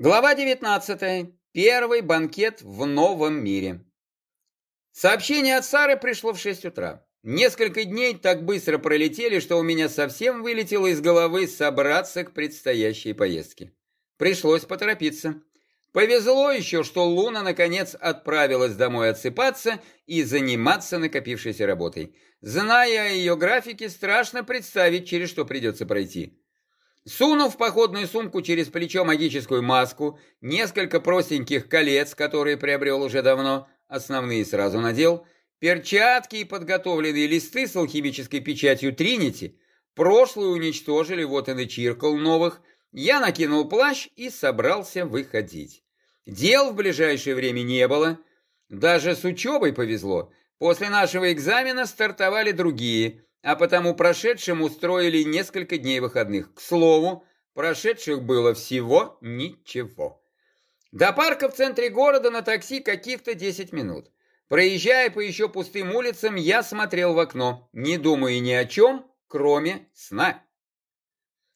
Глава 19. Первый банкет в новом мире. Сообщение от Сары пришло в 6 утра. Несколько дней так быстро пролетели, что у меня совсем вылетело из головы собраться к предстоящей поездке. Пришлось поторопиться. Повезло еще, что Луна наконец отправилась домой отсыпаться и заниматься накопившейся работой. Зная о ее графике, страшно представить, через что придется пройти. Сунув в походную сумку через плечо магическую маску, несколько простеньких колец, которые приобрел уже давно, основные сразу надел, перчатки и подготовленные листы с алхимической печатью Тринити, прошлую уничтожили, вот и начиркал новых, я накинул плащ и собрался выходить. Дел в ближайшее время не было, даже с учебой повезло. После нашего экзамена стартовали другие – а потому прошедшим устроили несколько дней выходных. К слову, прошедших было всего ничего. До парка в центре города на такси каких-то 10 минут. Проезжая по еще пустым улицам, я смотрел в окно, не думая ни о чем, кроме сна.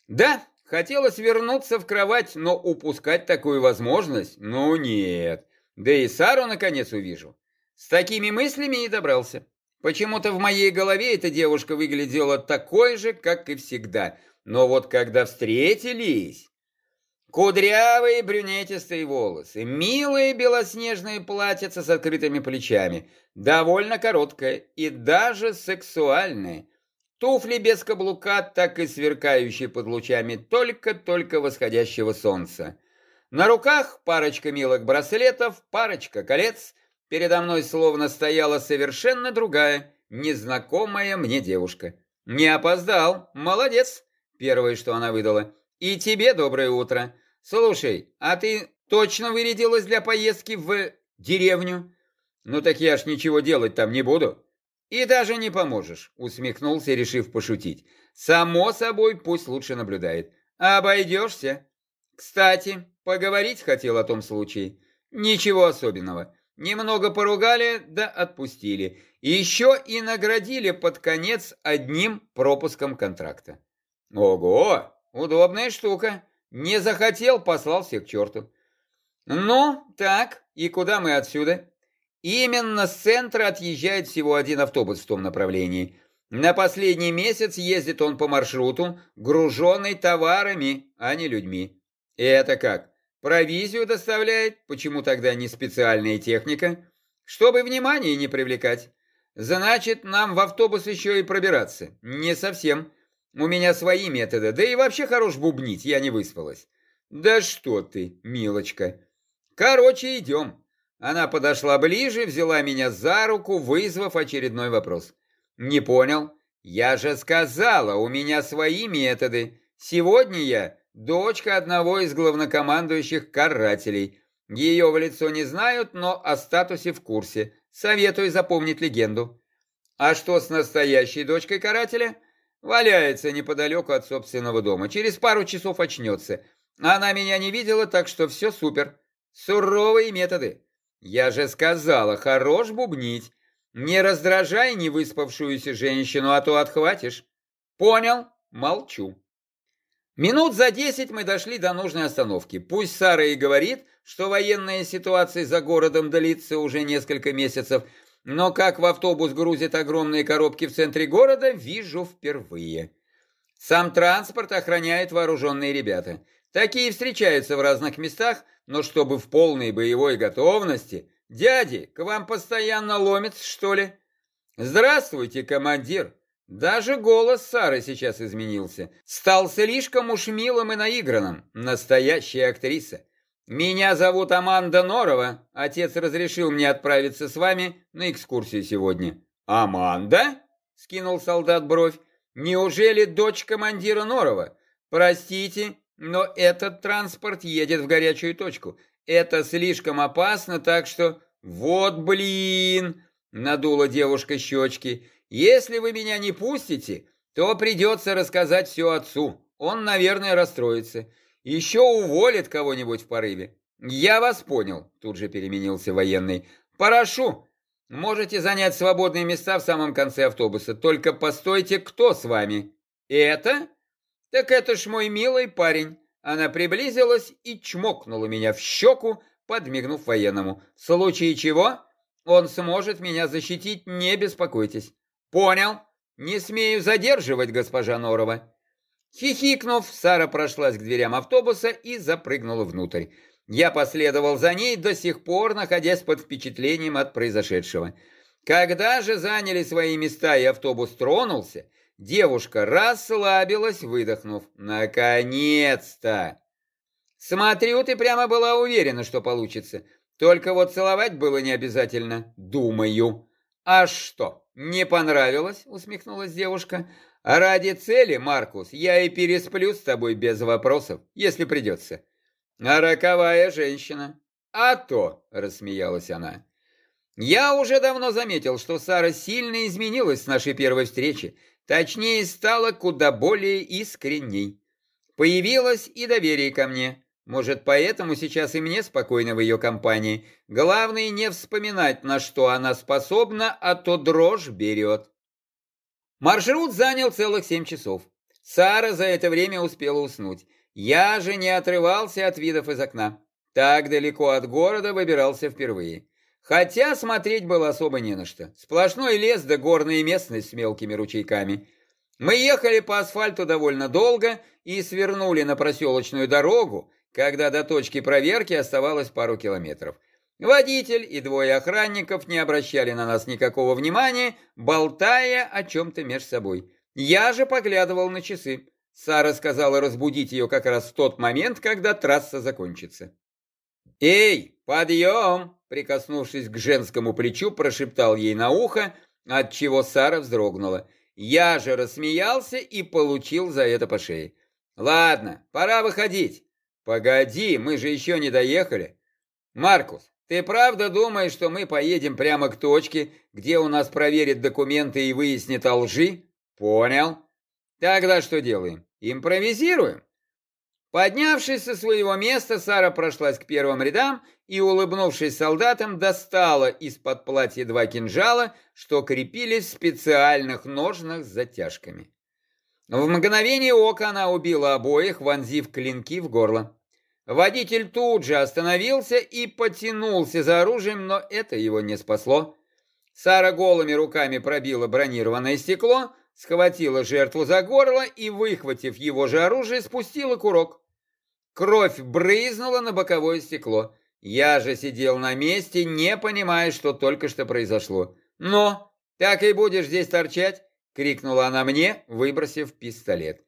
Да, хотелось вернуться в кровать, но упускать такую возможность, ну нет. Да и Сару наконец увижу. С такими мыслями и добрался. Почему-то в моей голове эта девушка выглядела такой же, как и всегда. Но вот когда встретились... Кудрявые брюнетистые волосы, милые белоснежные платьица с открытыми плечами, довольно короткое и даже сексуальное. Туфли без каблука, так и сверкающие под лучами только-только восходящего солнца. На руках парочка милых браслетов, парочка колец, Передо мной словно стояла совершенно другая, незнакомая мне девушка. «Не опоздал, молодец!» Первое, что она выдала. «И тебе доброе утро. Слушай, а ты точно вырядилась для поездки в деревню?» «Ну так я ж ничего делать там не буду». «И даже не поможешь», — усмехнулся, решив пошутить. «Само собой, пусть лучше наблюдает. Обойдешься?» «Кстати, поговорить хотел о том случае. Ничего особенного. Немного поругали, да отпустили. И еще и наградили под конец одним пропуском контракта. Ого, удобная штука. Не захотел, послал всех к черту. Ну, так, и куда мы отсюда? Именно с центра отъезжает всего один автобус в том направлении. На последний месяц ездит он по маршруту, груженный товарами, а не людьми. Это как? Провизию доставляет, почему тогда не специальная техника? Чтобы внимание не привлекать. Значит, нам в автобус еще и пробираться. Не совсем. У меня свои методы, да и вообще хорош бубнить, я не выспалась. Да что ты, милочка. Короче, идем. Она подошла ближе, взяла меня за руку, вызвав очередной вопрос. Не понял? Я же сказала, у меня свои методы. Сегодня я Дочка одного из главнокомандующих карателей. Ее в лицо не знают, но о статусе в курсе. Советую запомнить легенду. А что с настоящей дочкой карателя? Валяется неподалеку от собственного дома. Через пару часов очнется. Она меня не видела, так что все супер. Суровые методы. Я же сказала, хорош бубнить. Не раздражай невыспавшуюся женщину, а то отхватишь. Понял? Молчу. Минут за десять мы дошли до нужной остановки. Пусть Сара и говорит, что военная ситуация за городом длится уже несколько месяцев, но как в автобус грузят огромные коробки в центре города, вижу впервые. Сам транспорт охраняет вооруженные ребята. Такие встречаются в разных местах, но чтобы в полной боевой готовности. Дяди, к вам постоянно ломится, что ли? Здравствуйте, командир. Даже голос Сары сейчас изменился. Стал слишком уж милым и наигранным. Настоящая актриса. «Меня зовут Аманда Норова. Отец разрешил мне отправиться с вами на экскурсию сегодня». «Аманда?» — скинул солдат бровь. «Неужели дочь командира Норова? Простите, но этот транспорт едет в горячую точку. Это слишком опасно, так что...» «Вот блин!» — надула девушка щечки. Если вы меня не пустите, то придется рассказать все отцу. Он, наверное, расстроится. Еще уволит кого-нибудь в порыве. Я вас понял, тут же переменился военный. Прошу, можете занять свободные места в самом конце автобуса. Только постойте, кто с вами? Это? Так это ж мой милый парень. Она приблизилась и чмокнула меня в щеку, подмигнув военному. В случае чего он сможет меня защитить, не беспокойтесь. Понял? Не смею задерживать, госпожа Норова. Хихикнув, Сара прошлась к дверям автобуса и запрыгнула внутрь. Я последовал за ней, до сих пор находясь под впечатлением от произошедшего. Когда же заняли свои места и автобус тронулся, девушка расслабилась, выдохнув. «Наконец-то!» «Смотрю, ты прямо была уверена, что получится. Только вот целовать было не обязательно, думаю». «А что, не понравилось?» — усмехнулась девушка. «Ради цели, Маркус, я и пересплю с тобой без вопросов, если придется». «А роковая женщина?» «А то!» — рассмеялась она. Я уже давно заметил, что Сара сильно изменилась с нашей первой встречи, точнее, стала куда более искренней. Появилось и доверие ко мне. Может, поэтому сейчас и мне спокойно в ее компании. Главное не вспоминать, на что она способна, а то дрожь берет. Маршрут занял целых семь часов. Сара за это время успела уснуть. Я же не отрывался от видов из окна. Так далеко от города выбирался впервые. Хотя смотреть было особо не на что. Сплошной лес да горная местность с мелкими ручейками. Мы ехали по асфальту довольно долго и свернули на проселочную дорогу, когда до точки проверки оставалось пару километров. Водитель и двое охранников не обращали на нас никакого внимания, болтая о чем-то между собой. Я же поглядывал на часы. Сара сказала разбудить ее как раз в тот момент, когда трасса закончится. «Эй, подъем!» Прикоснувшись к женскому плечу, прошептал ей на ухо, от чего Сара вздрогнула. Я же рассмеялся и получил за это по шее. «Ладно, пора выходить». «Погоди, мы же еще не доехали». «Маркус, ты правда думаешь, что мы поедем прямо к точке, где у нас проверят документы и выяснят о лжи?» «Понял. Тогда что делаем? Импровизируем?» Поднявшись со своего места, Сара прошлась к первым рядам и, улыбнувшись солдатам, достала из-под платья два кинжала, что крепились в специальных ножнах с затяжками. В мгновение ока она убила обоих, вонзив клинки в горло. Водитель тут же остановился и потянулся за оружием, но это его не спасло. Сара голыми руками пробила бронированное стекло, схватила жертву за горло и, выхватив его же оружие, спустила курок. Кровь брызнула на боковое стекло. Я же сидел на месте, не понимая, что только что произошло. «Но, так и будешь здесь торчать?» — крикнула она мне, выбросив пистолет.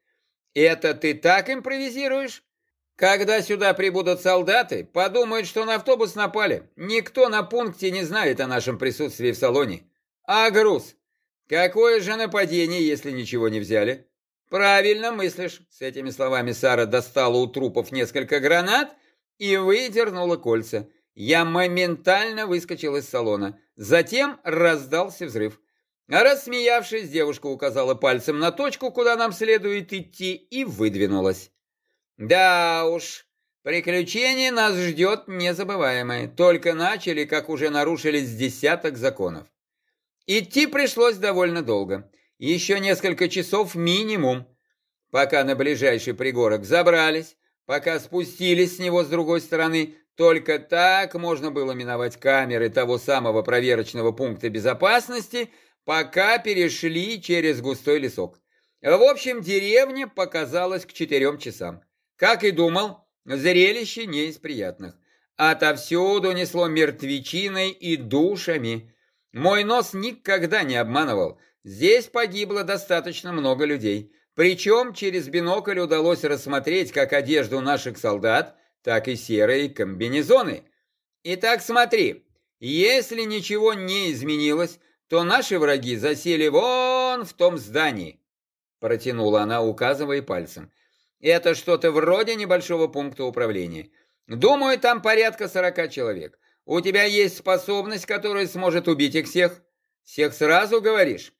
«Это ты так импровизируешь?» «Когда сюда прибудут солдаты, подумают, что на автобус напали. Никто на пункте не знает о нашем присутствии в салоне. А груз? Какое же нападение, если ничего не взяли?» «Правильно мыслишь!» С этими словами Сара достала у трупов несколько гранат и выдернула кольца. Я моментально выскочил из салона. Затем раздался взрыв. А рассмеявшись, девушка указала пальцем на точку, куда нам следует идти, и выдвинулась. «Да уж, приключение нас ждет незабываемое. Только начали, как уже нарушились десяток законов. Идти пришлось довольно долго. Еще несколько часов минимум, пока на ближайший пригорок забрались, пока спустились с него с другой стороны. Только так можно было миновать камеры того самого проверочного пункта безопасности, пока перешли через густой лесок. В общем, деревня показалась к четырем часам. Как и думал, зрелище не из приятных. Отовсюду несло мертвечиной и душами. Мой нос никогда не обманывал. Здесь погибло достаточно много людей. Причем через бинокль удалось рассмотреть как одежду наших солдат, так и серые комбинезоны. Итак, смотри, если ничего не изменилось, то наши враги засели вон в том здании. Протянула она, указывая пальцем. Это что-то вроде небольшого пункта управления. Думаю, там порядка сорока человек. У тебя есть способность, которая сможет убить их всех? Всех сразу говоришь?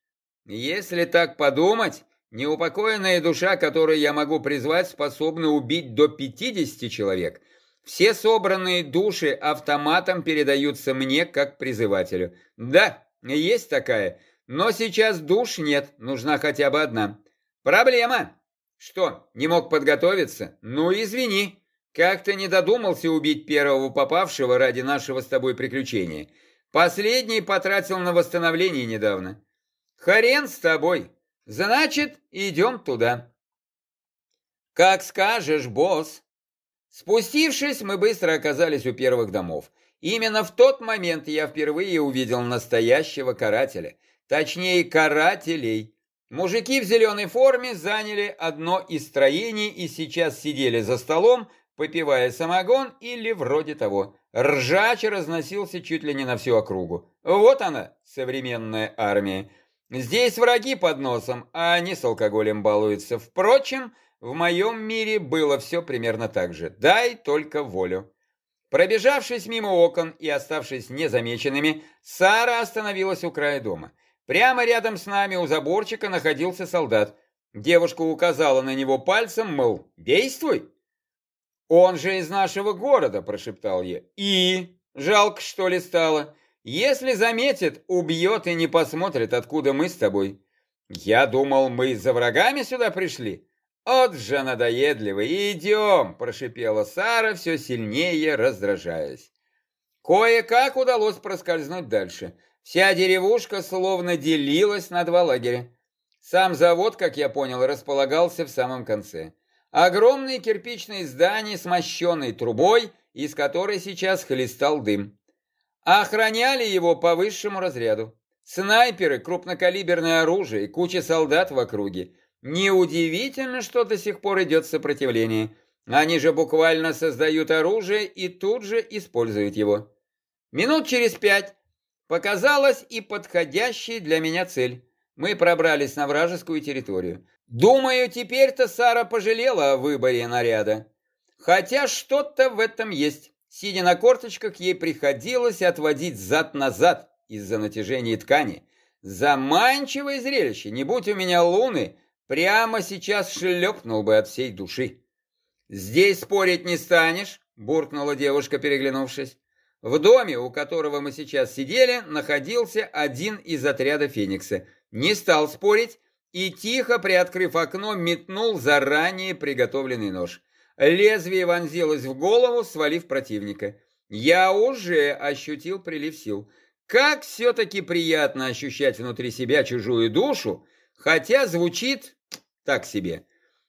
Если так подумать, неупокоенная душа, которую я могу призвать, способна убить до 50 человек. Все собранные души автоматом передаются мне как призывателю. Да, есть такая, но сейчас душ нет, нужна хотя бы одна. Проблема. Что, не мог подготовиться? Ну, извини. Как-то не додумался убить первого попавшего ради нашего с тобой приключения. Последний потратил на восстановление недавно. Хрен с тобой. Значит, идем туда. Как скажешь, босс. Спустившись, мы быстро оказались у первых домов. Именно в тот момент я впервые увидел настоящего карателя. Точнее, карателей. Мужики в зеленой форме заняли одно из строений и сейчас сидели за столом, попивая самогон или вроде того. Ржач разносился чуть ли не на всю округу. Вот она, современная армия. Здесь враги под носом, а они с алкоголем балуются. Впрочем, в моем мире было все примерно так же. Дай только волю. Пробежавшись мимо окон и оставшись незамеченными, Сара остановилась у края дома. Прямо рядом с нами у заборчика находился солдат. Девушка указала на него пальцем, мол, действуй. «Он же из нашего города», – прошептал я. «И? Жалко, что ли, стало? Если заметит, убьет и не посмотрит, откуда мы с тобой. Я думал, мы за врагами сюда пришли». «От же надоедливый! Идем!» – прошипела Сара, все сильнее раздражаясь. Кое-как удалось проскользнуть дальше. Вся деревушка словно делилась на два лагеря. Сам завод, как я понял, располагался в самом конце. Огромное кирпичное здание с мощенной трубой, из которой сейчас хлестал дым. Охраняли его по высшему разряду. Снайперы, крупнокалиберное оружие, куча солдат в округе. Неудивительно, что до сих пор идет сопротивление. Они же буквально создают оружие и тут же используют его. Минут через пять Показалась и подходящая для меня цель. Мы пробрались на вражескую территорию. Думаю, теперь-то Сара пожалела о выборе наряда. Хотя что-то в этом есть. Сидя на корточках, ей приходилось отводить зад-назад из-за натяжения ткани. Заманчивое зрелище. Не будь у меня луны, прямо сейчас шлепнул бы от всей души. «Здесь спорить не станешь», — буркнула девушка, переглянувшись. В доме, у которого мы сейчас сидели, находился один из отряда Феникса. Не стал спорить и, тихо приоткрыв окно, метнул заранее приготовленный нож. Лезвие вонзилось в голову, свалив противника. Я уже ощутил прилив сил. Как все-таки приятно ощущать внутри себя чужую душу, хотя звучит так себе.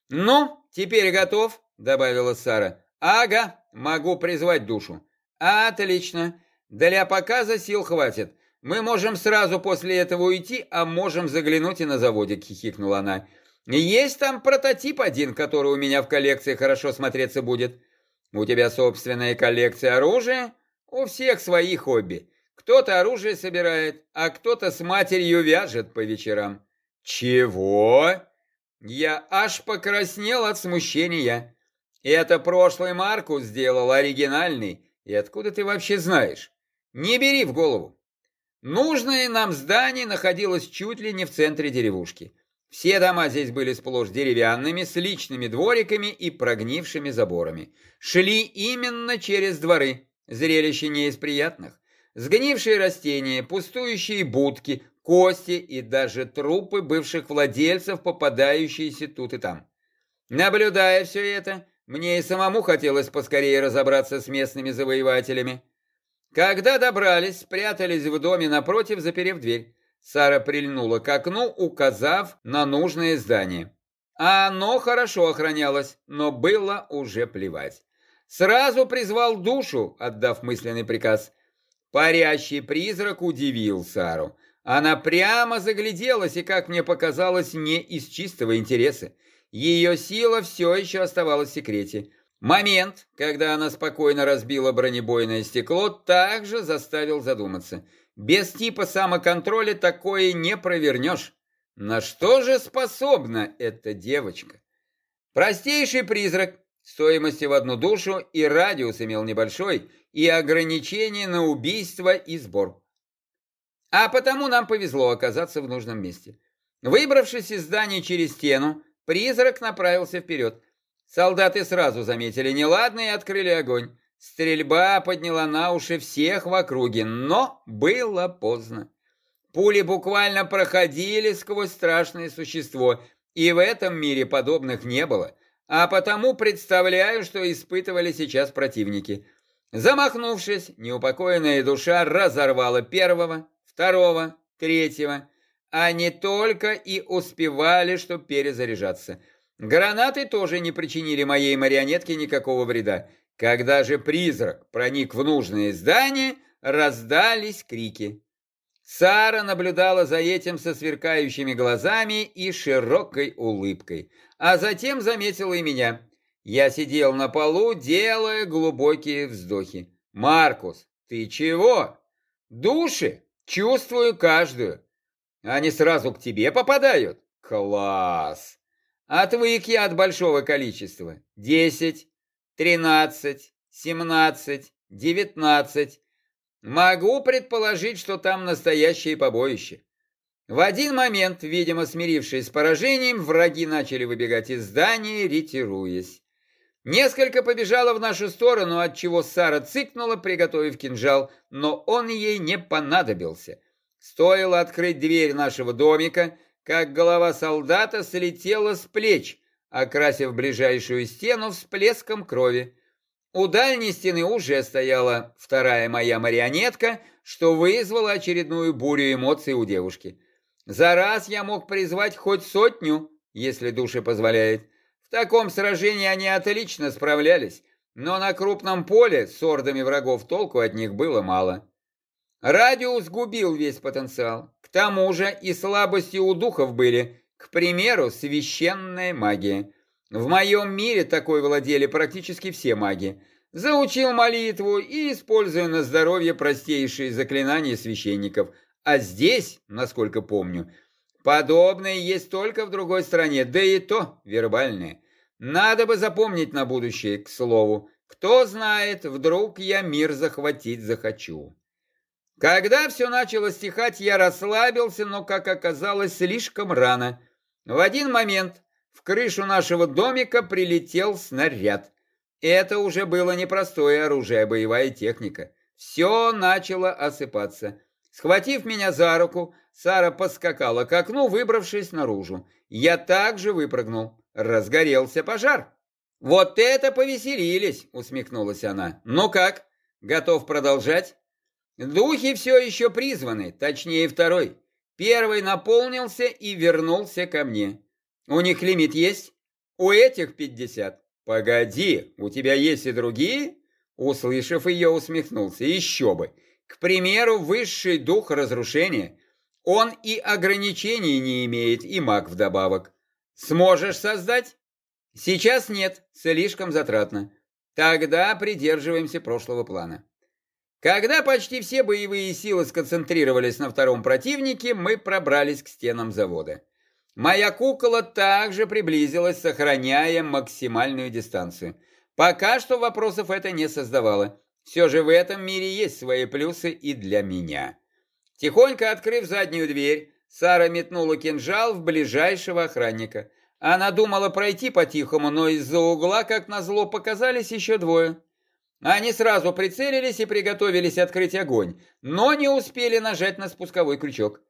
«Ну, теперь готов», — добавила Сара. «Ага, могу призвать душу». «Отлично. Для показа сил хватит. Мы можем сразу после этого уйти, а можем заглянуть и на заводик», — хихикнула она. «Есть там прототип один, который у меня в коллекции хорошо смотреться будет. У тебя собственная коллекция оружия? У всех свои хобби. Кто-то оружие собирает, а кто-то с матерью вяжет по вечерам». «Чего?» Я аж покраснел от смущения. Это прошлый Маркус сделал оригинальный, и откуда ты вообще знаешь? Не бери в голову. Нужное нам здание находилось чуть ли не в центре деревушки. Все дома здесь были сплошь деревянными, с личными двориками и прогнившими заборами. Шли именно через дворы, зрелище не из приятных. Сгнившие растения, пустующие будки, кости и даже трупы бывших владельцев, попадающиеся тут и там. Наблюдая все это, мне и самому хотелось поскорее разобраться с местными завоевателями. Когда добрались, спрятались в доме напротив, заперев дверь. Сара прильнула к окну, указав на нужное здание. Оно хорошо охранялось, но было уже плевать. Сразу призвал душу, отдав мысленный приказ. Парящий призрак удивил Сару. Она прямо загляделась и, как мне показалось, не из чистого интереса. Ее сила все еще оставалась в секрете. Момент, когда она спокойно разбила бронебойное стекло, также заставил задуматься. Без типа самоконтроля такое не провернешь. На что же способна эта девочка? Простейший призрак, стоимостью в одну душу, и радиус имел небольшой, и ограничение на убийство и сбор. А потому нам повезло оказаться в нужном месте. Выбравшись из здания через стену, Призрак направился вперед. Солдаты сразу заметили неладное и открыли огонь. Стрельба подняла на уши всех в округе, но было поздно. Пули буквально проходили сквозь страшное существо, И в этом мире подобных не было, а потому представляю, что испытывали сейчас противники. Замахнувшись, неупокоенная душа разорвала первого, второго, третьего. Они только и успевали, что перезаряжаться. Гранаты тоже не причинили моей марионетке никакого вреда. Когда же призрак проник в нужное здание, раздались крики. Сара наблюдала за этим со сверкающими глазами и широкой улыбкой, а затем заметила и меня. Я сидел на полу, делая глубокие вздохи. «Маркус, ты чего?» «Души! Чувствую каждую. Они сразу к тебе попадают?» «Класс!» «Отвык я от большого количества. Десять, тринадцать, семнадцать, девятнадцать. Могу предположить, что там настоящее побоище. В один момент, видимо, смирившись с поражением, враги начали выбегать из здания, ретируясь. Несколько побежала в нашу сторону, от чего Сара цыкнула, приготовив кинжал, но он ей не понадобился. Стоило открыть дверь нашего домика, как голова солдата слетела с плеч, окрасив ближайшую стену всплеском крови. У дальней стены уже стояла вторая моя марионетка, что вызвало очередную бурю эмоций у девушки. За раз я мог призвать хоть сотню, если души позволяет. Таком сражении они отлично справлялись, но на крупном поле с ордами врагов толку от них было мало. Радиус губил весь потенциал. К тому же и слабости у духов были, к примеру, священная магия. В моем мире такой владели практически все маги. Заучил молитву и использую на здоровье простейшие заклинания священников. А здесь, насколько помню, Подобное есть только в другой стране, да и то вербальное. Надо бы запомнить на будущее, к слову. Кто знает, вдруг я мир захватить захочу. Когда все начало стихать, я расслабился, но, как оказалось, слишком рано. В один момент в крышу нашего домика прилетел снаряд. Это уже было непростое оружие, а боевая техника. Все начало осыпаться. Схватив меня за руку, Сара поскакала к окну, выбравшись наружу. Я также выпрыгнул. Разгорелся пожар. «Вот это повеселились!» — усмехнулась она. «Ну как, готов продолжать?» «Духи все еще призваны, точнее второй. Первый наполнился и вернулся ко мне. У них лимит есть? У этих пятьдесят. Погоди, у тебя есть и другие?» Услышав ее, усмехнулся. «Еще бы! К примеру, высший дух разрушения. Он и ограничений не имеет, и маг вдобавок. Сможешь создать? Сейчас нет, слишком затратно. Тогда придерживаемся прошлого плана. Когда почти все боевые силы сконцентрировались на втором противнике, мы пробрались к стенам завода. Моя кукола также приблизилась, сохраняя максимальную дистанцию. Пока что вопросов это не создавало. Все же в этом мире есть свои плюсы и для меня. Тихонько открыв заднюю дверь, Сара метнула кинжал в ближайшего охранника. Она думала пройти по-тихому, но из-за угла, как назло, показались еще двое. Они сразу прицелились и приготовились открыть огонь, но не успели нажать на спусковой крючок.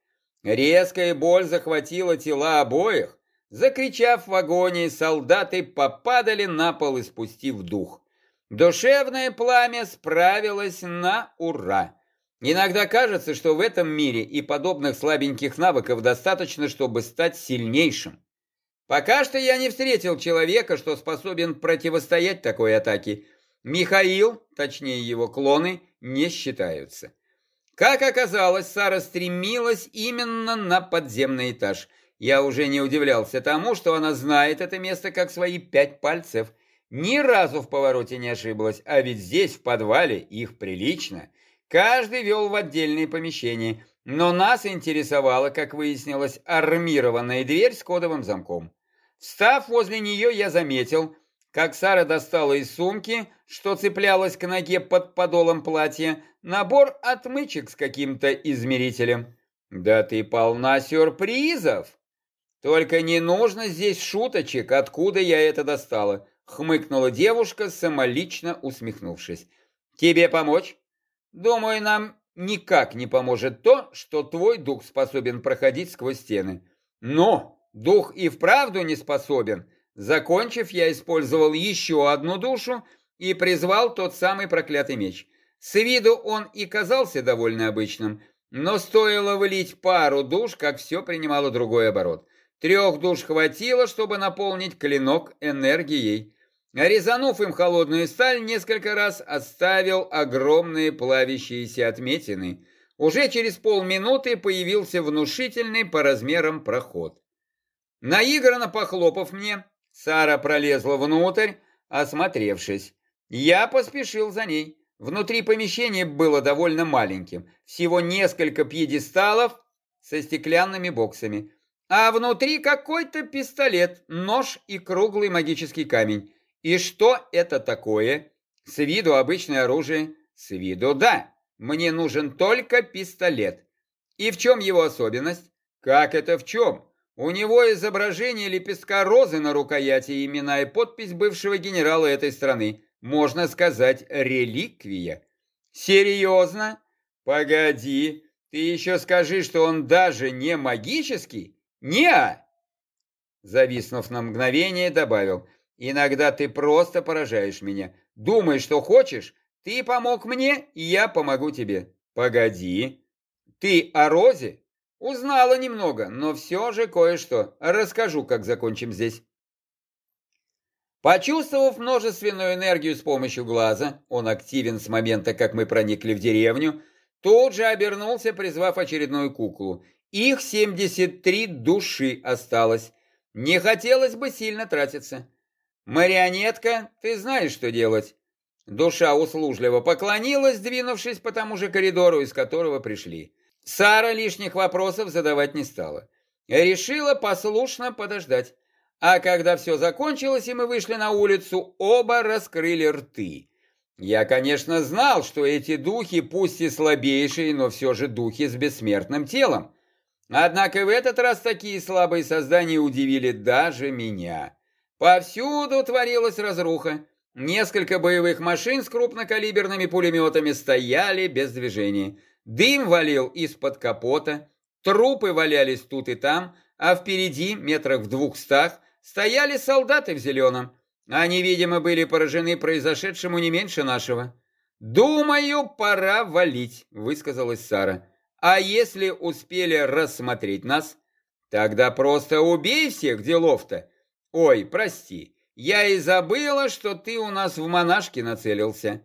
Резкая боль захватила тела обоих. Закричав в агонии, солдаты попадали на пол, испустив дух. Душевное пламя справилось на ура. Иногда кажется, что в этом мире и подобных слабеньких навыков достаточно, чтобы стать сильнейшим. Пока что я не встретил человека, что способен противостоять такой атаке. Михаил, точнее его клоны, не считаются. Как оказалось, Сара стремилась именно на подземный этаж. Я уже не удивлялся тому, что она знает это место как свои пять пальцев – ни разу в повороте не ошиблась, а ведь здесь, в подвале, их прилично. Каждый вел в отдельные помещения, но нас интересовала, как выяснилось, армированная дверь с кодовым замком. Встав возле нее, я заметил, как Сара достала из сумки, что цеплялась к ноге под подолом платья, набор отмычек с каким-то измерителем. «Да ты полна сюрпризов!» «Только не нужно здесь шуточек, откуда я это достала хмыкнула девушка, самолично усмехнувшись. «Тебе помочь?» «Думаю, нам никак не поможет то, что твой дух способен проходить сквозь стены». «Но!» — дух и вправду не способен. Закончив, я использовал еще одну душу и призвал тот самый проклятый меч. С виду он и казался довольно обычным, но стоило влить пару душ, как все принимало другой оборот. Трех душ хватило, чтобы наполнить клинок энергией. Резанув им холодную сталь, несколько раз оставил огромные плавящиеся отметины. Уже через полминуты появился внушительный по размерам проход. Наигранно похлопав мне, Сара пролезла внутрь, осмотревшись. Я поспешил за ней. Внутри помещения было довольно маленьким, всего несколько пьедесталов со стеклянными боксами. А внутри какой-то пистолет, нож и круглый магический камень. И что это такое? С виду обычное оружие. С виду да. Мне нужен только пистолет. И в чем его особенность? Как это в чем? У него изображение лепестка розы на рукояти, имена и подпись бывшего генерала этой страны. Можно сказать, реликвия. Серьезно? Погоди, ты еще скажи, что он даже не магический? не Зависнув на мгновение, добавил. Иногда ты просто поражаешь меня. Думай, что хочешь, ты помог мне, и я помогу тебе. Погоди. Ты о Розе? Узнала немного, но все же кое-что. Расскажу, как закончим здесь. Почувствовав множественную энергию с помощью глаза, он активен с момента, как мы проникли в деревню, тут же обернулся, призвав очередную куклу. Их 73 души осталось. Не хотелось бы сильно тратиться. «Марионетка, ты знаешь, что делать». Душа услужливо поклонилась, двинувшись по тому же коридору, из которого пришли. Сара лишних вопросов задавать не стала. Решила послушно подождать. А когда все закончилось и мы вышли на улицу, оба раскрыли рты. Я, конечно, знал, что эти духи, пусть и слабейшие, но все же духи с бессмертным телом. Однако в этот раз такие слабые создания удивили даже меня. Повсюду творилась разруха. Несколько боевых машин с крупнокалиберными пулеметами стояли без движения. Дым валил из-под капота, трупы валялись тут и там, а впереди, метрах в двухстах, стояли солдаты в зеленом. Они, видимо, были поражены произошедшему не меньше нашего. «Думаю, пора валить», — высказалась Сара. «А если успели рассмотреть нас, тогда просто убей всех делов-то. Ой, прости, я и забыла, что ты у нас в монашке нацелился.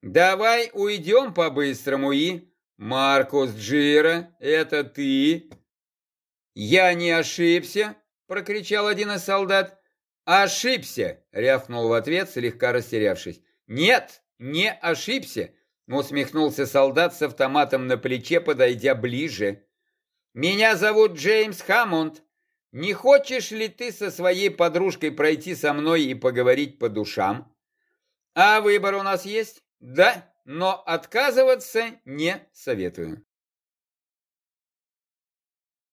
Давай уйдем по-быстрому и... Маркус Джира, это ты? Я не ошибся, прокричал один из солдат. Ошибся, рявкнул в ответ, слегка растерявшись. Нет, не ошибся, усмехнулся солдат с автоматом на плече, подойдя ближе. Меня зовут Джеймс Хаммонд. Не хочешь ли ты со своей подружкой пройти со мной и поговорить по душам? А выбор у нас есть? Да, но отказываться не советую.